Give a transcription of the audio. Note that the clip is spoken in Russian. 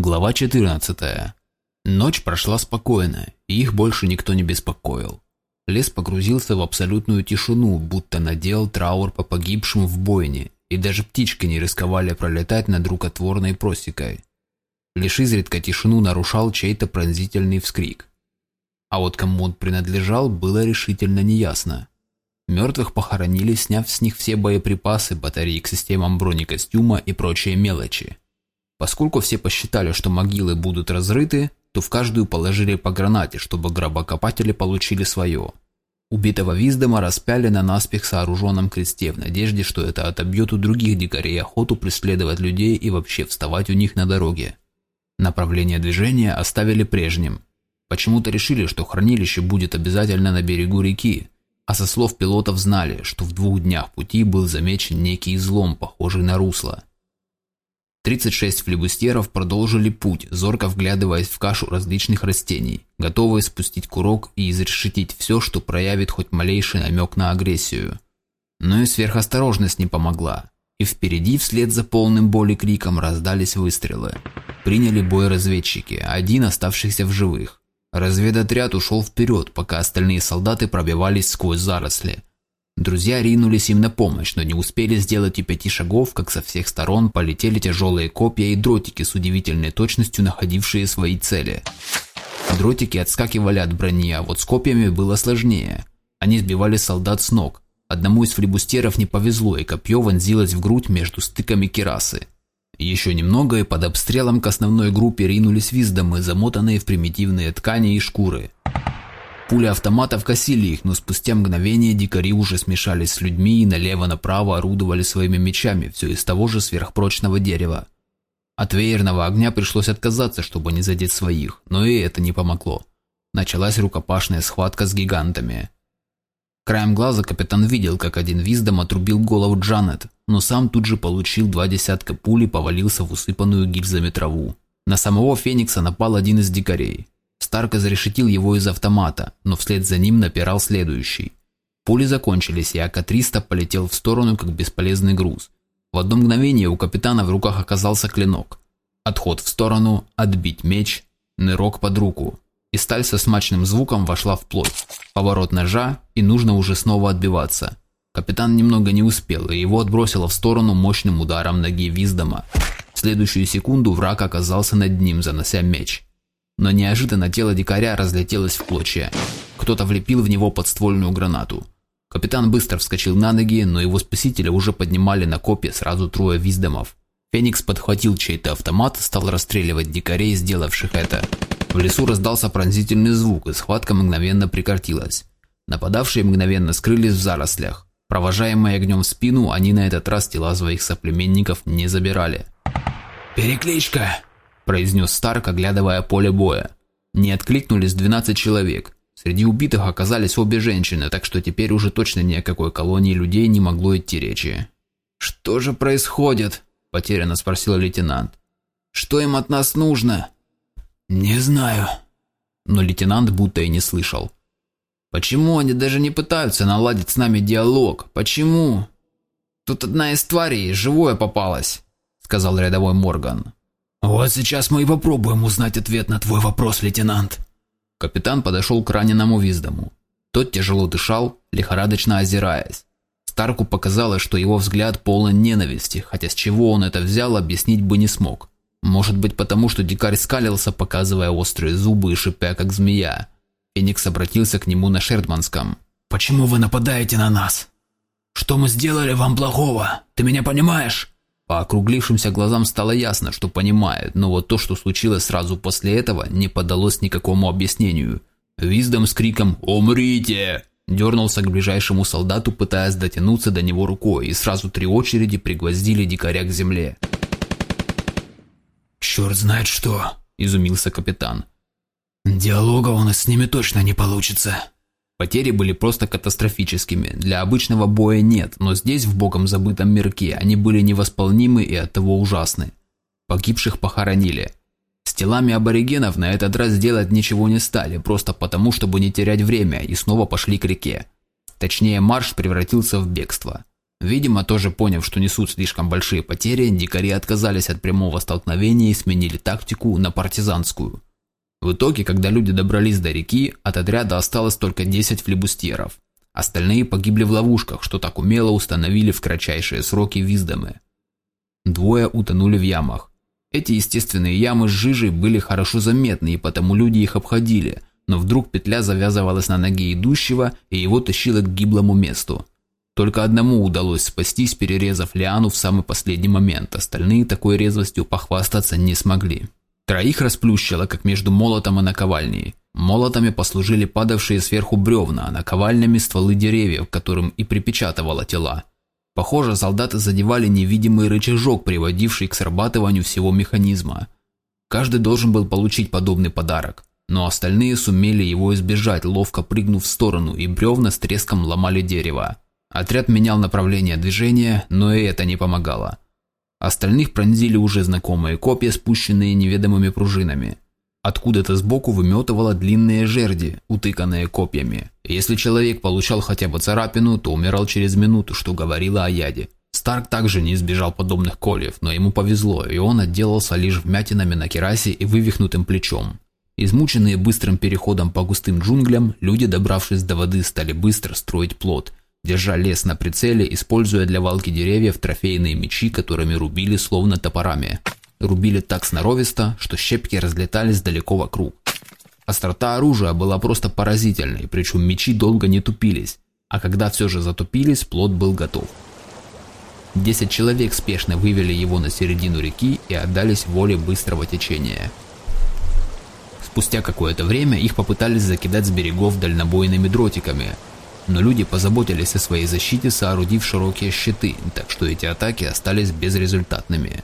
Глава 14. Ночь прошла спокойно, и их больше никто не беспокоил. Лес погрузился в абсолютную тишину, будто надел траур по погибшим в бойне, и даже птички не рисковали пролетать над рукотворной просекой. Лишь изредка тишину нарушал чей-то пронзительный вскрик. А вот кому он принадлежал, было решительно неясно. Мертвых похоронили, сняв с них все боеприпасы, батареи к системам бронекостюма и прочие мелочи. Поскольку все посчитали, что могилы будут разрыты, то в каждую положили по гранате, чтобы гробокопатели получили свое. Убитого Виздома распяли на наспех сооруженном кресте в надежде, что это отобьет у других дикарей охоту преследовать людей и вообще вставать у них на дороге. Направление движения оставили прежним. Почему-то решили, что хранилище будет обязательно на берегу реки, а со слов пилотов знали, что в двух днях пути был замечен некий излом, похожий на русло. 36 флебустеров продолжили путь, зорко вглядываясь в кашу различных растений, готовые спустить курок и изрешетить все, что проявит хоть малейший намек на агрессию. Но и сверхосторожность не помогла, и впереди вслед за полным боли криком раздались выстрелы. Приняли бой разведчики, один оставшихся в живых. Разведотряд ушел вперед, пока остальные солдаты пробивались сквозь заросли, Друзья ринулись им на помощь, но не успели сделать и пяти шагов, как со всех сторон полетели тяжелые копья и дротики с удивительной точностью находившие свои цели. Дротики отскакивали от брони, а вот с копьями было сложнее. Они сбивали солдат с ног. Одному из флебустеров не повезло, и копье вонзилось в грудь между стыками керасы. Еще немного, и под обстрелом к основной группе ринулись виздомы, замотанные в примитивные ткани и шкуры. Пули автоматов косили их, но спустя мгновение дикари уже смешались с людьми и налево-направо орудовали своими мечами, все из того же сверхпрочного дерева. От веерного огня пришлось отказаться, чтобы не задеть своих, но и это не помогло. Началась рукопашная схватка с гигантами. Краем глаза капитан видел, как один виздом отрубил голову Джанет, но сам тут же получил два десятка пуль и повалился в усыпанную гильзами траву. На самого Феникса напал один из дикарей. Старк зарешетил его из автомата, но вслед за ним напирал следующий. Пули закончились, и АК-300 полетел в сторону, как бесполезный груз. В одно мгновение у капитана в руках оказался клинок. Отход в сторону, отбить меч, нырок под руку. И сталь со смачным звуком вошла в плоть. Поворот ножа, и нужно уже снова отбиваться. Капитан немного не успел, и его отбросило в сторону мощным ударом ноги Виздома. В следующую секунду враг оказался над ним, занося меч но неожиданно тело дикаря разлетелось в клочья. Кто-то влепил в него подствольную гранату. Капитан быстро вскочил на ноги, но его спасителя уже поднимали на копья сразу трое виздомов. Феникс подхватил чей-то автомат и стал расстреливать дикарей, сделавших это. В лесу раздался пронзительный звук, и схватка мгновенно прекратилась. Нападавшие мгновенно скрылись в зарослях. Провожаемые огнем в спину, они на этот раз тела своих соплеменников не забирали. «Перекличка!» Произнес Старк, оглядывая поле боя. Не откликнулись 12 человек. Среди убитых оказались обе женщины, так что теперь уже точно ни о какой колонии людей не могло идти речи. «Что же происходит?» – потерянно спросил лейтенант. «Что им от нас нужно?» «Не знаю». Но лейтенант будто и не слышал. «Почему они даже не пытаются наладить с нами диалог? Почему?» «Тут одна из тварей живое попалась», – сказал рядовой Морган. «Вот сейчас мы и попробуем узнать ответ на твой вопрос, лейтенант». Капитан подошел к раненому Виздому. Тот тяжело дышал, лихорадочно озираясь. Старку показалось, что его взгляд полон ненависти, хотя с чего он это взял, объяснить бы не смог. Может быть потому, что дикарь скалился, показывая острые зубы и шипя, как змея. Феникс обратился к нему на шердманском. «Почему вы нападаете на нас? Что мы сделали вам плохого? Ты меня понимаешь?» По округлившимся глазам стало ясно, что понимает, но вот то, что случилось сразу после этого, не поддалось никакому объяснению. Виздом с криком «Умрите!» дернулся к ближайшему солдату, пытаясь дотянуться до него рукой, и сразу три очереди пригвоздили дикаря к земле. «Черт знает что!» – изумился капитан. «Диалога у нас с ними точно не получится!» Потери были просто катастрофическими. Для обычного боя нет, но здесь, в богом забытом мирке, они были невосполнимы и оттого ужасны. Погибших похоронили. С телами аборигенов на этот раз делать ничего не стали, просто потому, чтобы не терять время, и снова пошли к реке. Точнее, марш превратился в бегство. Видимо, тоже поняв, что несут слишком большие потери, дикари отказались от прямого столкновения и сменили тактику на партизанскую. В итоге, когда люди добрались до реки, от отряда осталось только 10 флебустьеров. Остальные погибли в ловушках, что так умело установили в кратчайшие сроки виздомы. Двое утонули в ямах. Эти естественные ямы с жижей были хорошо заметны, и потому люди их обходили, но вдруг петля завязывалась на ноге идущего, и его тащило к гиблому месту. Только одному удалось спастись, перерезав лиану в самый последний момент, остальные такой резвостью похвастаться не смогли. Троих расплющило, как между молотом и наковальней. Молотами послужили падавшие сверху бревна, а наковальнями стволы деревьев, которым и припечатывало тела. Похоже, солдаты задевали невидимый рычажок, приводивший к срабатыванию всего механизма. Каждый должен был получить подобный подарок, но остальные сумели его избежать, ловко прыгнув в сторону, и бревна с треском ломали дерево. Отряд менял направление движения, но и это не помогало. Остальных пронзили уже знакомые копья, спущенные неведомыми пружинами. Откуда-то сбоку выметывало длинные жерди, утыканные копьями. Если человек получал хотя бы царапину, то умирал через минуту, что говорило о яде. Старк также не избежал подобных кольев, но ему повезло, и он отделался лишь вмятинами на керасе и вывихнутым плечом. Измученные быстрым переходом по густым джунглям, люди, добравшись до воды, стали быстро строить плот, держа лес на прицеле, используя для валки деревьев трофейные мечи, которыми рубили словно топорами рубили так сноровисто, что щепки разлетались далеко вокруг. Острота оружия была просто поразительной, причем мечи долго не тупились, а когда все же затупились, плод был готов. Десять человек спешно вывели его на середину реки и отдались воле быстрого течения. Спустя какое-то время их попытались закидать с берегов дальнобойными дротиками, но люди позаботились о своей защите, соорудив широкие щиты, так что эти атаки остались безрезультатными.